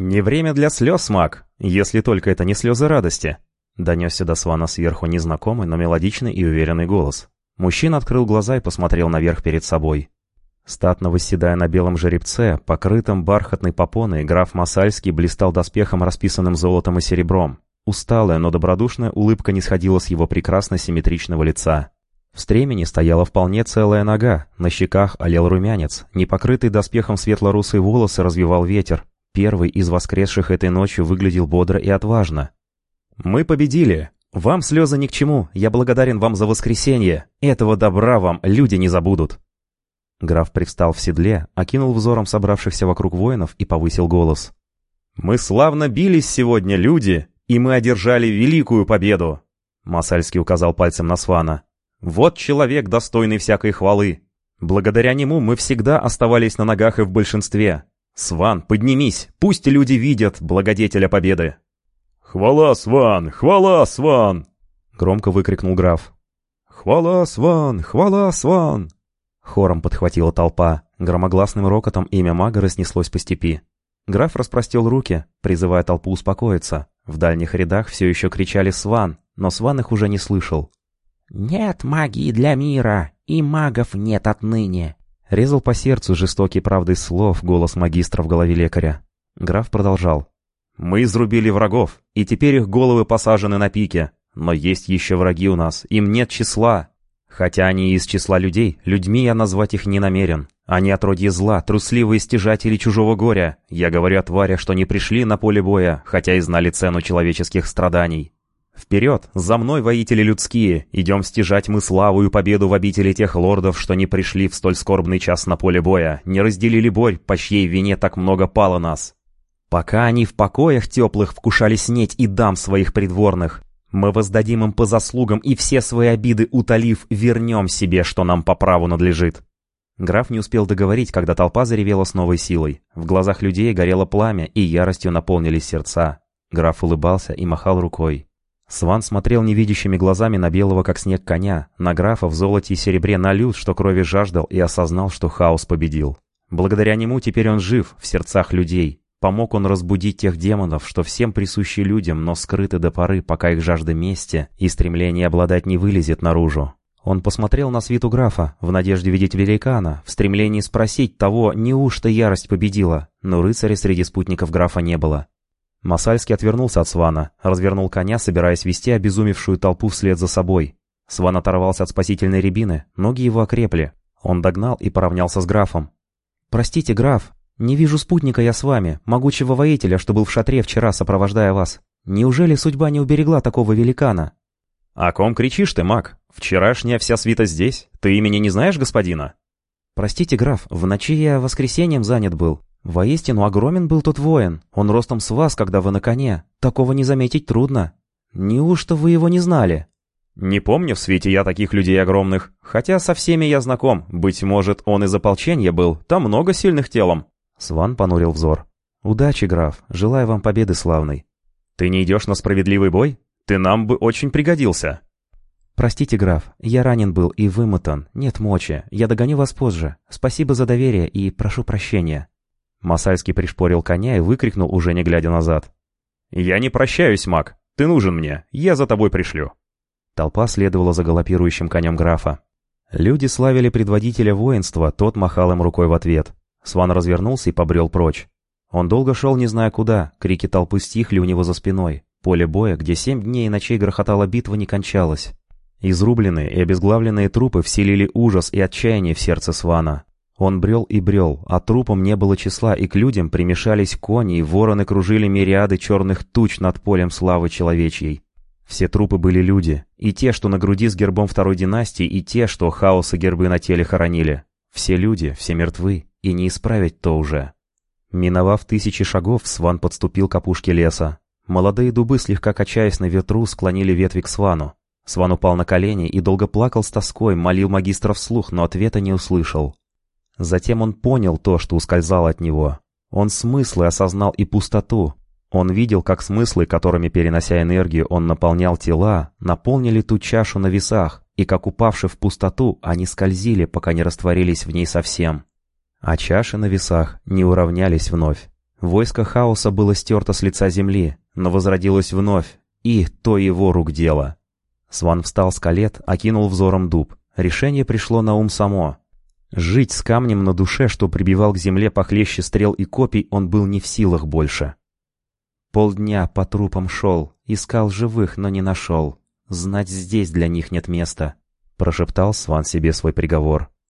«Не время для слез, маг, если только это не слезы радости», — донесся до Свана сверху незнакомый, но мелодичный и уверенный голос. Мужчина открыл глаза и посмотрел наверх перед собой. Статно восседая на белом жеребце, покрытом бархатной попоной, граф Масальский блистал доспехом, расписанным золотом и серебром. Усталая, но добродушная улыбка не сходила с его прекрасно симметричного лица. В стремени стояла вполне целая нога, на щеках олел румянец, непокрытый доспехом светло-русые волосы развивал ветер. Первый из воскресших этой ночью выглядел бодро и отважно. «Мы победили! Вам слезы ни к чему, я благодарен вам за воскресенье! Этого добра вам люди не забудут!» Граф привстал в седле, окинул взором собравшихся вокруг воинов и повысил голос. «Мы славно бились сегодня, люди, и мы одержали великую победу!» Масальский указал пальцем на Свана. «Вот человек, достойный всякой хвалы. Благодаря нему мы всегда оставались на ногах и в большинстве. Сван, поднимись, пусть люди видят благодетеля победы!» «Хвала, Сван! Хвала, Сван!» Громко выкрикнул граф. «Хвала, Сван! Хвала, Сван!» Хором подхватила толпа. Громогласным рокотом имя мага разнеслось по степи. Граф распростел руки, призывая толпу успокоиться. В дальних рядах все еще кричали «Сван», но Сван их уже не слышал. «Нет магии для мира, и магов нет отныне!» Резал по сердцу жестокий правдой слов голос магистра в голове лекаря. Граф продолжал. «Мы изрубили врагов, и теперь их головы посажены на пике. Но есть еще враги у нас, им нет числа. Хотя они из числа людей, людьми я назвать их не намерен. Они отродье зла, трусливые стяжатели чужого горя. Я говорю о тварях, что не пришли на поле боя, хотя и знали цену человеческих страданий. Вперед, за мной, воители людские, идем стяжать мы славу и победу в обители тех лордов, что не пришли в столь скорбный час на поле боя, не разделили боль, по чьей вине так много пало нас. Пока они в покоях теплых вкушали снеть и дам своих придворных, мы воздадим им по заслугам и все свои обиды утолив, вернем себе, что нам по праву надлежит». Граф не успел договорить, когда толпа заревела с новой силой. В глазах людей горело пламя, и яростью наполнились сердца. Граф улыбался и махал рукой. Сван смотрел невидящими глазами на белого, как снег, коня, на графа в золоте и серебре на люд, что крови жаждал, и осознал, что хаос победил. Благодаря нему теперь он жив в сердцах людей, Помог он разбудить тех демонов, что всем присущи людям, но скрыты до поры, пока их жажда мести и стремление обладать не вылезет наружу. Он посмотрел на свиту графа, в надежде видеть великана, в стремлении спросить того, неужто ярость победила, но рыцаря среди спутников графа не было. Масальский отвернулся от Свана, развернул коня, собираясь вести обезумевшую толпу вслед за собой. Сван оторвался от спасительной рябины, ноги его окрепли. Он догнал и поравнялся с графом. «Простите, граф», «Не вижу спутника я с вами, могучего воителя, что был в шатре вчера, сопровождая вас. Неужели судьба не уберегла такого великана?» «О ком кричишь ты, маг? Вчерашняя вся свита здесь. Ты имени не знаешь господина?» «Простите, граф, в ночи я воскресеньем занят был. Воистину огромен был тот воин. Он ростом с вас, когда вы на коне. Такого не заметить трудно. Неужто вы его не знали?» «Не помню в свете я таких людей огромных. Хотя со всеми я знаком. Быть может, он из ополчения был. Там много сильных телом. Сван понурил взор. «Удачи, граф. Желаю вам победы славной». «Ты не идешь на справедливый бой? Ты нам бы очень пригодился». «Простите, граф, я ранен был и вымотан. Нет мочи. Я догоню вас позже. Спасибо за доверие и прошу прощения». Масальский пришпорил коня и выкрикнул, уже не глядя назад. «Я не прощаюсь, маг. Ты нужен мне. Я за тобой пришлю». Толпа следовала за галопирующим конем графа. Люди славили предводителя воинства, тот махал им рукой в ответ. Сван развернулся и побрел прочь. Он долго шел, не зная куда, крики толпы стихли у него за спиной. Поле боя, где семь дней и ночей грохотала битва, не кончалось. Изрубленные и обезглавленные трупы вселили ужас и отчаяние в сердце Свана. Он брел и брел, а трупам не было числа, и к людям примешались кони, и вороны кружили мириады черных туч над полем славы человечьей. Все трупы были люди, и те, что на груди с гербом второй династии, и те, что хаоса гербы на теле хоронили. Все люди, все мертвы, и не исправить то уже. Миновав тысячи шагов, Сван подступил к опушке леса. Молодые дубы, слегка качаясь на ветру, склонили ветви к Свану. Сван упал на колени и долго плакал с тоской, молил магистра вслух, но ответа не услышал. Затем он понял то, что ускользало от него. Он смыслы осознал и пустоту. Он видел, как смыслы, которыми, перенося энергию, он наполнял тела, наполнили ту чашу на весах, и как упавши в пустоту, они скользили, пока не растворились в ней совсем. А чаши на весах не уравнялись вновь. Войско хаоса было стерто с лица земли, но возродилось вновь, и то его рук дело. Сван встал с колет, окинул взором дуб. Решение пришло на ум само. Жить с камнем на душе, что прибивал к земле похлеще стрел и копий, он был не в силах больше. Полдня по трупам шел, искал живых, но не нашел. Знать здесь для них нет места, прошептал Сван себе свой приговор.